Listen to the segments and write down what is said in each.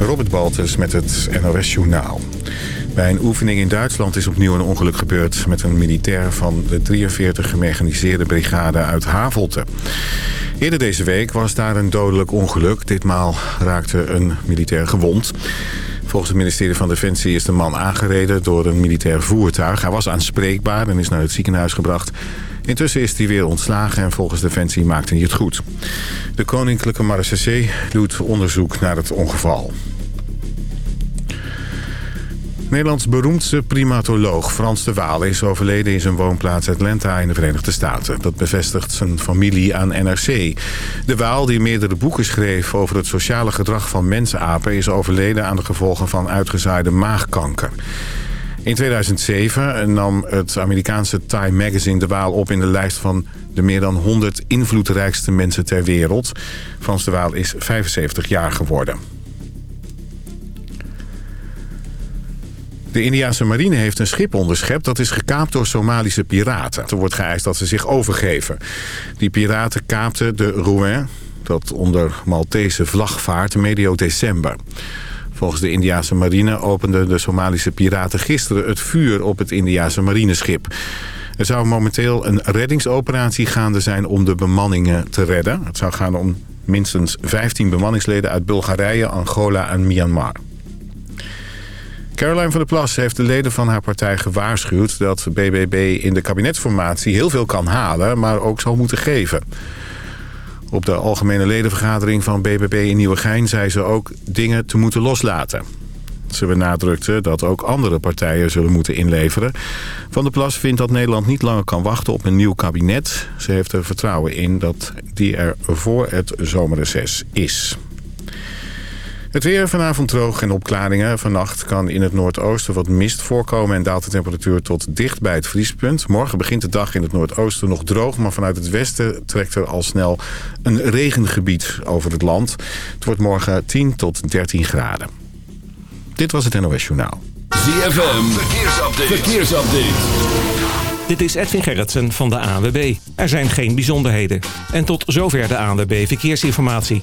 Robert Baltus met het NOS Journaal. Bij een oefening in Duitsland is opnieuw een ongeluk gebeurd... met een militair van de 43 gemechaniseerde brigade uit Havelte. Eerder deze week was daar een dodelijk ongeluk. Ditmaal raakte een militair gewond. Volgens het ministerie van Defensie is de man aangereden door een militair voertuig. Hij was aanspreekbaar en is naar het ziekenhuis gebracht. Intussen is hij weer ontslagen en volgens Defensie maakte hij het goed. De Koninklijke Marechaussee doet onderzoek naar het ongeval. Nederlands beroemdste primatoloog Frans de Waal is overleden in zijn woonplaats Atlanta in de Verenigde Staten. Dat bevestigt zijn familie aan NRC. De Waal, die meerdere boeken schreef over het sociale gedrag van mensapen, is overleden aan de gevolgen van uitgezaaide maagkanker. In 2007 nam het Amerikaanse Time Magazine de Waal op in de lijst van de meer dan 100 invloedrijkste mensen ter wereld. Frans de Waal is 75 jaar geworden. De Indiase marine heeft een schip onderschept dat is gekaapt door Somalische piraten. Er wordt geëist dat ze zich overgeven. Die piraten kaapten de Rouen, dat onder Maltese vlag vaart, medio december. Volgens de Indiase marine openden de Somalische piraten gisteren het vuur op het Indiase marineschip. Er zou momenteel een reddingsoperatie gaande zijn om de bemanningen te redden. Het zou gaan om minstens 15 bemanningsleden uit Bulgarije, Angola en Myanmar. Caroline van der Plas heeft de leden van haar partij gewaarschuwd... dat BBB in de kabinetsformatie heel veel kan halen, maar ook zal moeten geven. Op de algemene ledenvergadering van BBB in Nieuwegein zei ze ook dingen te moeten loslaten. Ze benadrukte dat ook andere partijen zullen moeten inleveren. Van der Plas vindt dat Nederland niet langer kan wachten op een nieuw kabinet. Ze heeft er vertrouwen in dat die er voor het zomerreces is. Het weer vanavond droog en opklaringen. Vannacht kan in het noordoosten wat mist voorkomen... en daalt de temperatuur tot dicht bij het vriespunt. Morgen begint de dag in het noordoosten nog droog... maar vanuit het westen trekt er al snel een regengebied over het land. Het wordt morgen 10 tot 13 graden. Dit was het NOS Journaal. ZFM, verkeersupdate. verkeersupdate. Dit is Edwin Gerritsen van de ANWB. Er zijn geen bijzonderheden. En tot zover de ANWB Verkeersinformatie.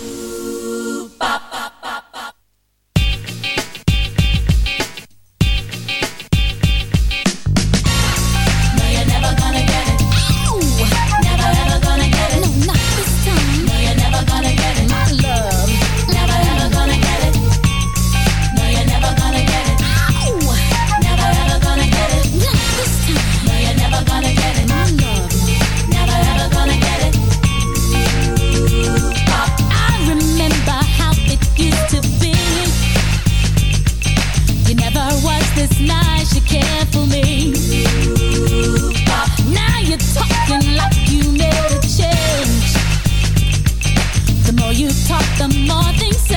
this night you cared for me. Now you're talking like you made a change. The more you talk, the more things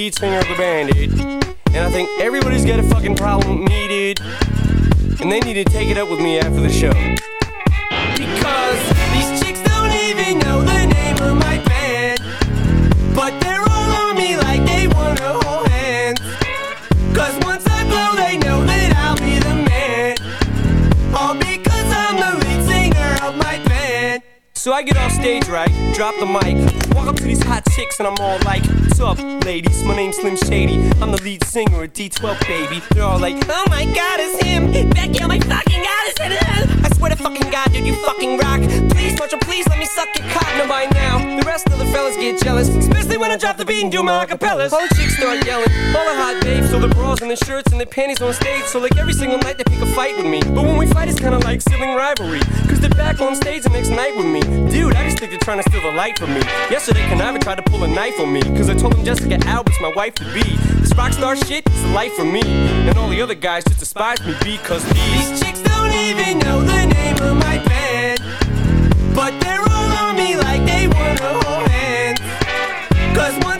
lead singer well, baby, they're all like, oh my god, it's him. Becky, oh my fucking god, it's him. I swear to fucking god, dude, you fucking rock. Please, watch Marshall, please let me suck your cock. No, by now, the rest of the fellas get jealous. Especially when I drop the beat and do my acapellas. Whole chicks start yelling. All the hot babes, so the bras and the shirts and the panties on stage. So, like, every single night they pick a fight with me. But when we fight, it's kinda like sibling rivalry. Cause they're back on stage the next night with me. Dude, I just think they're trying to steal the light from me. Yesterday, Kuniva tried to pull a knife on me. Cause I told him Jessica Alba's my wife to be. This rock star shit is life life for me. And all the other guys just despise me because these, these chicks don't even know the name of my band. But they're all on me like they wanna hold hands Cause one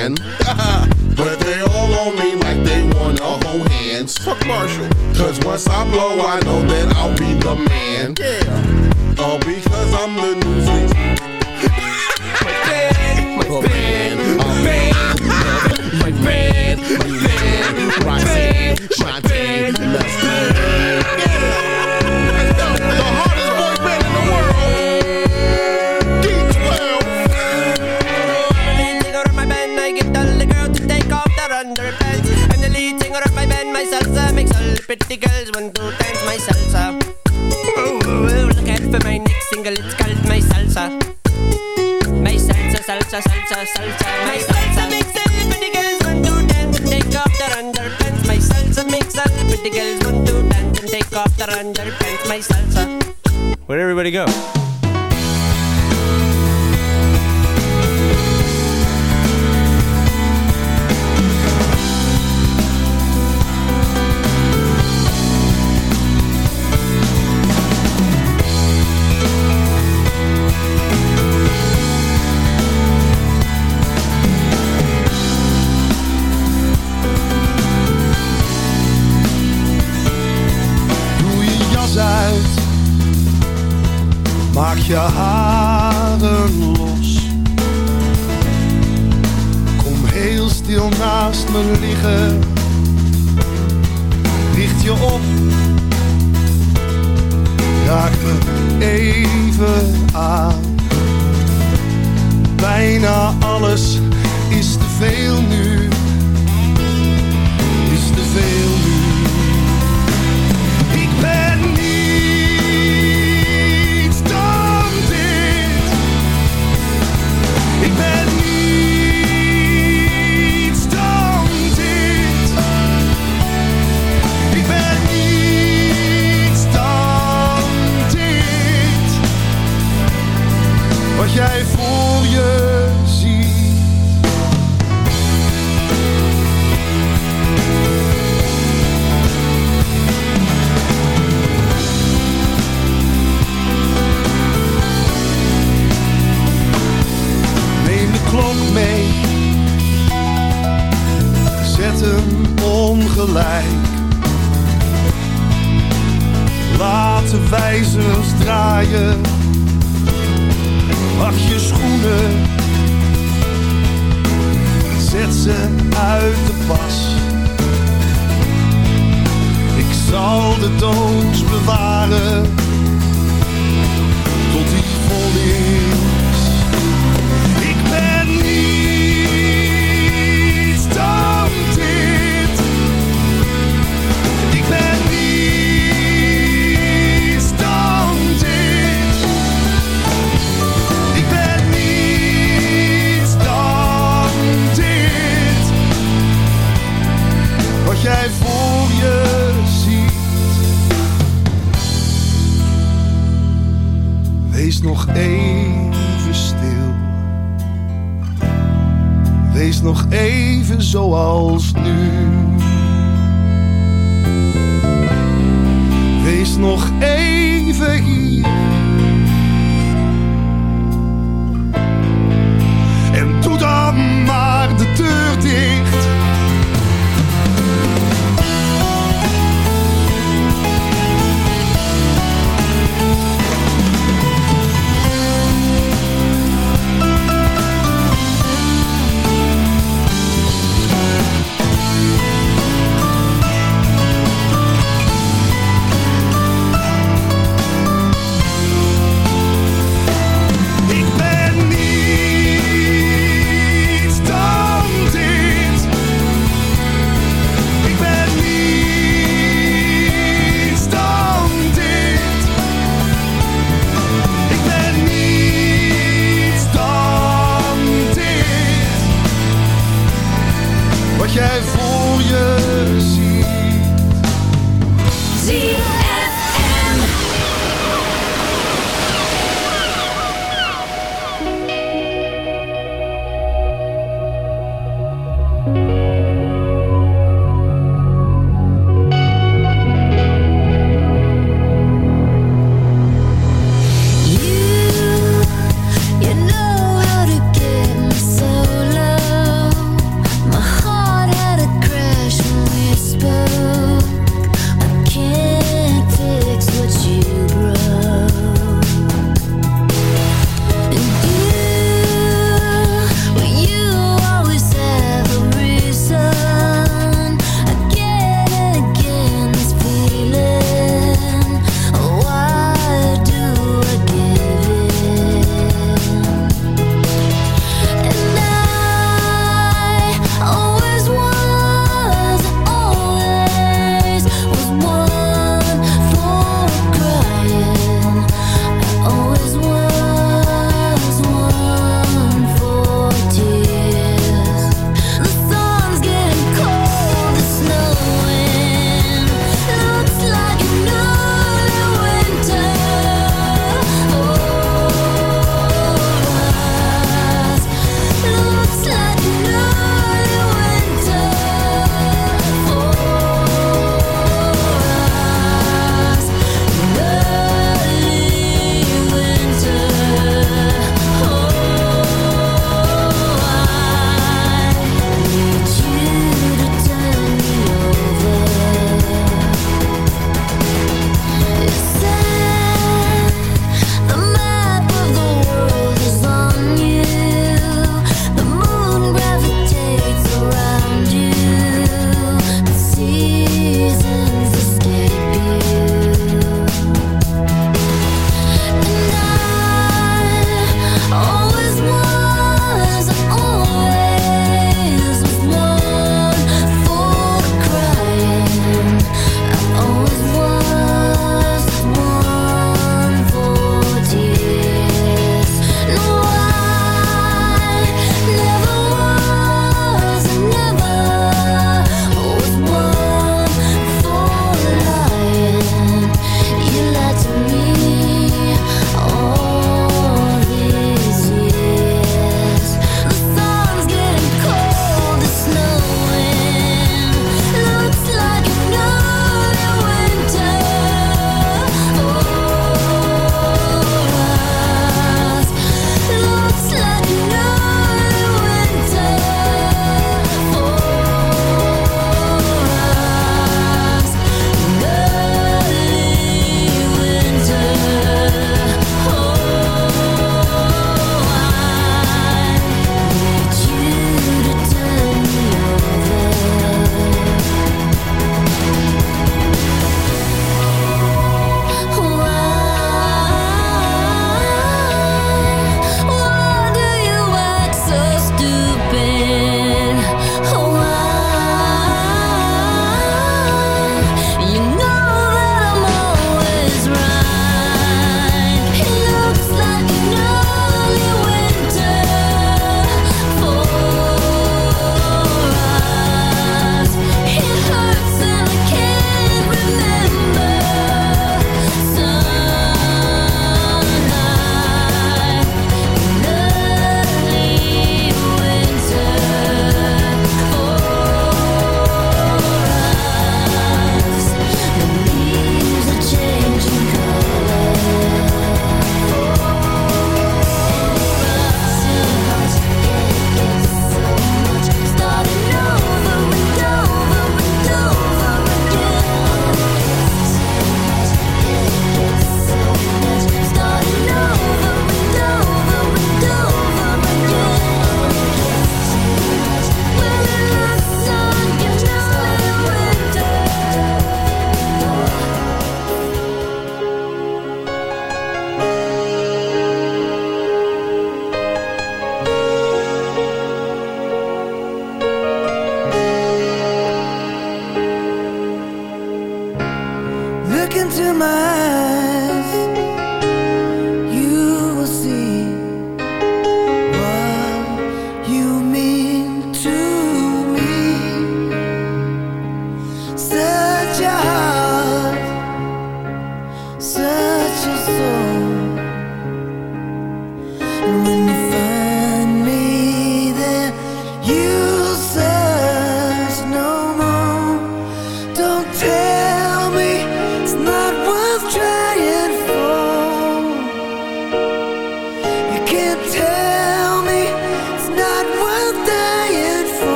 my band. but they all on me like they wanna hold hands. Fuck Marshall. Cause once I blow, I know that I'll be the man. Yeah. All because I'm the news. my band, my band, my band, my band, my band, Roxanne, Shanté,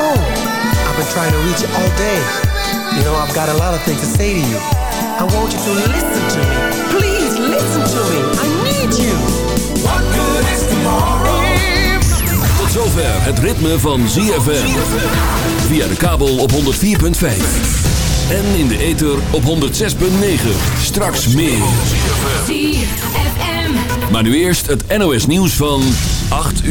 Phone. I've been trying to reach you all day. You know, I've got a lot of things to say to you. I want you to listen to me. Please listen to me. I need you. What good is tomorrow? Tot zover het ritme van ZFM. Via de kabel op 104.5. En in de ether op 106.9. Straks meer. ZFM. Maar nu eerst het NOS nieuws van 8 uur.